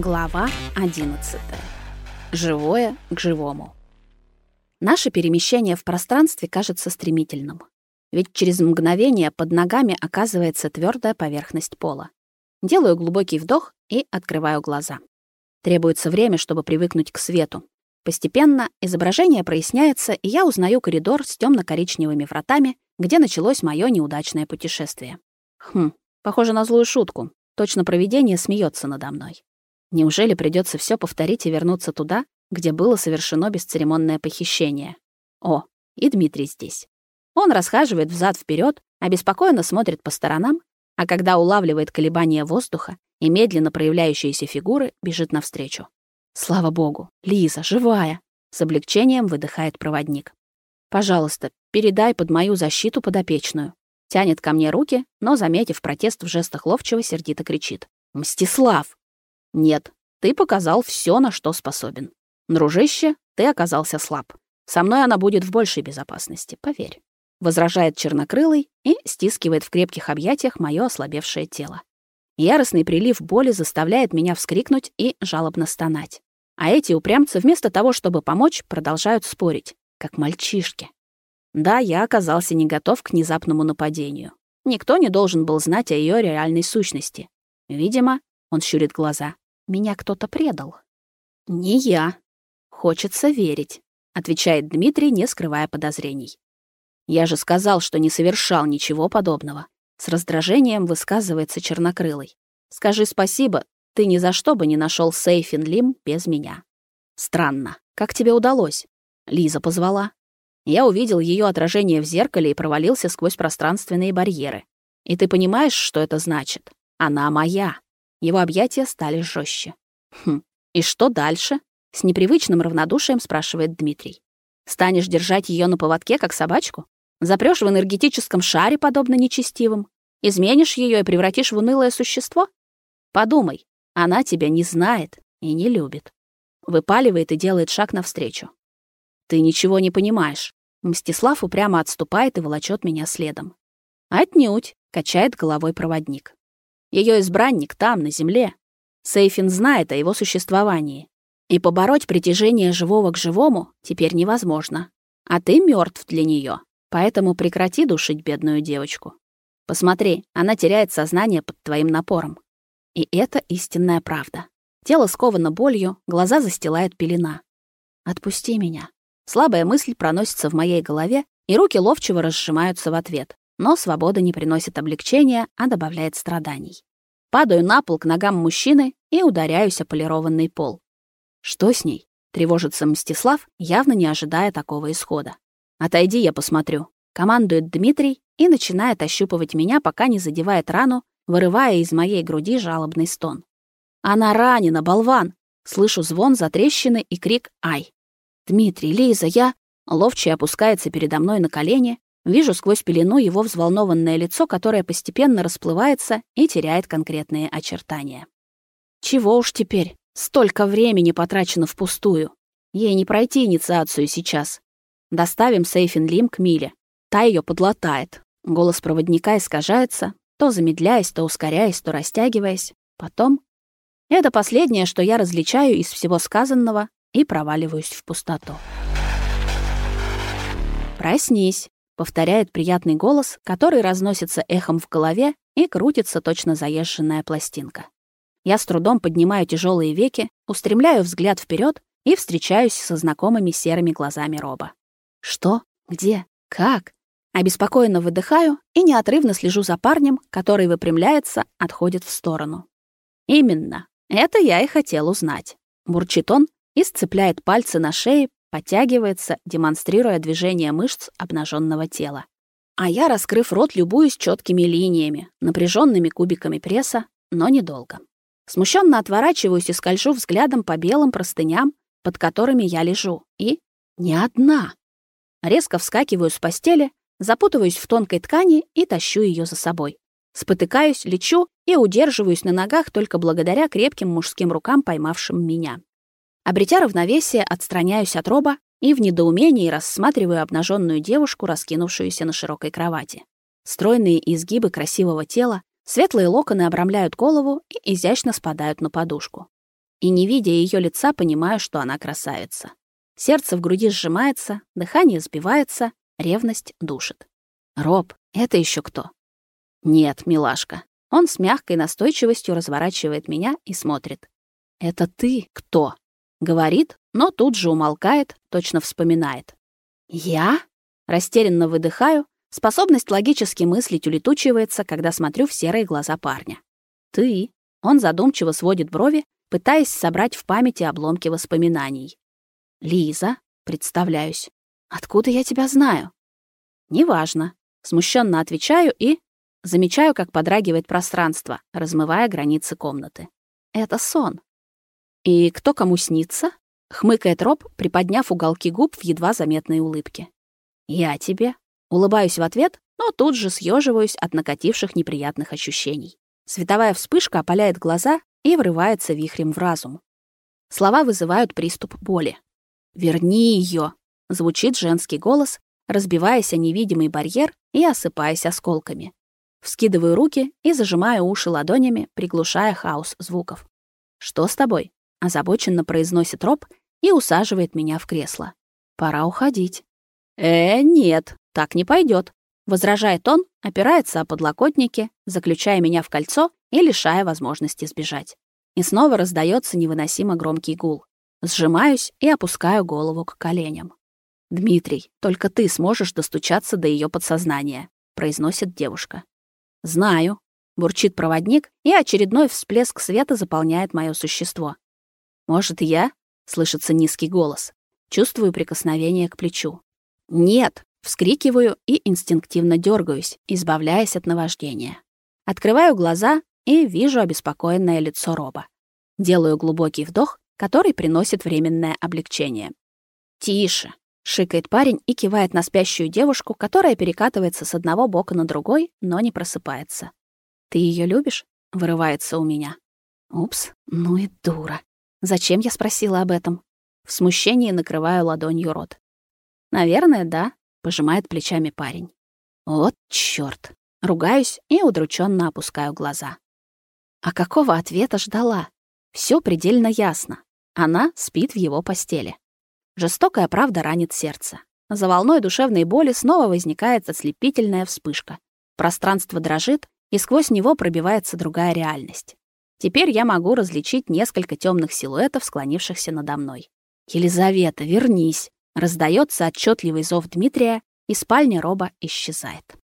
Глава 11. Живое к живому. Наше перемещение в пространстве кажется стремительным. Ведь через мгновение под ногами оказывается твердая поверхность пола. Делаю глубокий вдох и открываю глаза. Требуется время, чтобы привыкнуть к свету. Постепенно изображение проясняется, и я узнаю коридор с темно коричневыми вратами, где началось мое неудачное путешествие. Хм, похоже на злую шутку. Точно провидение смеется надо мной. Неужели придется все повторить и вернуться туда, где было совершено бесцеремонное похищение? О, и Дмитрий здесь. Он расхаживает взад вперед, обеспокоенно смотрит по сторонам, а когда улавливает колебания воздуха и медленно проявляющиеся фигуры, бежит навстречу. Слава богу, Лиза, живая! С облегчением выдыхает проводник. Пожалуйста, передай под мою защиту подопечную. Тянет ко мне руки, но, заметив протест в жестах ловчего, сердито кричит. «Мстислав, нет, ты показал все, на что способен. Дружище, ты оказался слаб. Со мной она будет в большей безопасности, поверь. Возражает чернокрылый и стискивает в крепких объятиях мое ослабевшее тело. Яростный прилив боли заставляет меня вскрикнуть и жалобно стонать. А эти упрямцы вместо того, чтобы помочь, продолжают спорить, как мальчишки. Да, я оказался не готов к внезапному нападению. Никто не должен был знать о ее реальной сущности. Видимо, он щурит глаза. Меня кто-то предал. Не я. Хочется верить, отвечает Дмитрий, не скрывая подозрений. Я же сказал, что не совершал ничего подобного. С раздражением высказывается чернокрылый. Скажи спасибо, ты ни за что бы не нашел Сейфин Лим без меня. Странно. Как тебе удалось? Лиза позвала. Я увидел ее отражение в зеркале и провалился сквозь пространственные барьеры. И ты понимаешь, что это значит? Она моя. Его объятия стали жестче. «Хм, и что дальше?» — с непривычным равнодушием спрашивает Дмитрий. «Станешь держать ее на поводке, как собачку? Запрёшь в энергетическом шаре, подобно нечестивым? Изменишь ее и превратишь в унылое существо? Подумай, она тебя не знает и не любит». Выпаливает и делает шаг навстречу. «Ты ничего не понимаешь». Мстислав упрямо отступает и волочет меня следом. «Отнюдь», — качает головой проводник. Ее избранник там, на земле. Сейфин знает о его существовании. И побороть притяжение живого к живому теперь невозможно. А ты мертв для нее, поэтому прекрати душить бедную девочку. Посмотри, она теряет сознание под твоим напором. И это истинная правда. Тело сковано болью, глаза застилает пелена. «Отпусти меня». Слабая мысль проносится в моей голове, и руки ловчего разжимаются в ответ. Но свобода не приносит облегчения, а добавляет страданий. Падаю на пол к ногам мужчины и ударяюсь о полированный пол. Что с ней? Тревожится Мстислав, явно не ожидая такого исхода. «Отойди, я посмотрю», — командует Дмитрий и начинает ощупывать меня, пока не задевает рану, вырывая из моей груди жалобный стон. «Она ранена, болван!» Слышу звон затрещины и крик «Ай!». «Дмитрий, Лиза, я...» Ловчий опускается передо мной на колени, Вижу сквозь пелену его взволнованное лицо, которое постепенно расплывается и теряет конкретные очертания. Чего уж теперь? Столько времени потрачено впустую. Ей не пройти инициацию сейчас. Доставим Сейфин Лим к Миле. Та ее подлатает. Голос проводника искажается, то замедляясь, то ускоряясь, то растягиваясь. Потом... Это последнее, что я различаю из всего сказанного и проваливаюсь в пустоту. «Проснись», повторяет приятный голос, который разносится эхом в голове и крутится точно заезженная пластинка. Я с трудом поднимаю тяжелые веки, устремляю взгляд вперед и встречаюсь со знакомыми серыми глазами Роба. Что? Где? Как? Обеспокоенно выдыхаю и неотрывно слежу за парнем, который выпрямляется, отходит в сторону. Именно. Это я и хотел узнать. Бурчит он и сцепляет пальцы на шее, подтягивается, демонстрируя движение мышц обнаженного тела. А я, раскрыв рот, любуюсь четкими линиями, напряженными кубиками пресса, но недолго. Смущенно отворачиваюсь и скольжу взглядом по белым простыням, под которыми я лежу. И не одна. Резко вскакиваю с постели, запутываюсь в тонкой ткани и тащу ее за собой. Спотыкаюсь, лечу и удерживаюсь на ногах только благодаря крепким мужским рукам, поймавшим меня. Обретя равновесие, отстраняюсь от роба и в недоумении рассматриваю обнаженную девушку, раскинувшуюся на широкой кровати. Стройные изгибы красивого тела, светлые локоны обрамляют голову и изящно спадают на подушку. и, не видя ее лица, понимаю, что она красавица. Сердце в груди сжимается, дыхание сбивается, ревность душит. Роб, это еще кто? Нет, милашка. Он с мягкой настойчивостью разворачивает меня и смотрит. Это ты кто? Говорит, но тут же умолкает, точно вспоминает. Я? Растерянно выдыхаю, способность логически мыслить улетучивается, когда смотрю в серые глаза парня. Ты? Он задумчиво сводит брови, пытаясь собрать в памяти обломки воспоминаний. Лиза, представляюсь. Откуда я тебя знаю? Неважно. Смущенно отвечаю и замечаю, как подрагивает пространство, размывая границы комнаты. Это сон. И кто кому снится? Хмыкает Роб, приподняв уголки губ в едва заметной улыбке. Я тебе. Улыбаюсь в ответ, но тут же съеживаюсь от накативших неприятных ощущений. Световая вспышка опаляет глаза и врывается вихрем в разум. Слова вызывают приступ боли. «Верни ее!» — звучит женский голос, разбиваясь о невидимый барьер и осыпаясь осколками. Вскидываю руки и зажимаю уши ладонями, приглушая хаос звуков. «Что с тобой?» — озабоченно произносит Роб и усаживает меня в кресло. «Пора уходить». «Э, нет, так не пойдет, возражает он, опирается о подлокотники, заключая меня в кольцо и лишая возможности сбежать. И снова раздается невыносимо громкий гул. Сжимаюсь и опускаю голову к коленям. «Дмитрий, только ты сможешь достучаться до ее подсознания», — произносит девушка. «Знаю», — бурчит проводник, и очередной всплеск света заполняет мое существо. «Может, я?» — слышится низкий голос. Чувствую прикосновение к плечу. «Нет!» — вскрикиваю и инстинктивно дергаюсь, избавляясь от наваждения. Открываю глаза и вижу обеспокоенное лицо Роба. Делаю глубокий вдох который приносит временное облегчение. «Тише!» — шикает парень и кивает на спящую девушку, которая перекатывается с одного бока на другой, но не просыпается. «Ты ее любишь?» — вырывается у меня. «Упс, ну и дура. Зачем я спросила об этом?» В смущении накрываю ладонью рот. «Наверное, да», — пожимает плечами парень. «Вот чёрт!» Ругаюсь и удрученно опускаю глаза. А какого ответа ждала? Все предельно ясно. Она спит в его постели. Жестокая правда ранит сердце. За волной душевной боли снова возникает ослепительная вспышка. Пространство дрожит, и сквозь него пробивается другая реальность. Теперь я могу различить несколько темных силуэтов, склонившихся надо мной. «Елизавета, вернись!» Раздается отчетливый зов Дмитрия, и спальня Роба исчезает.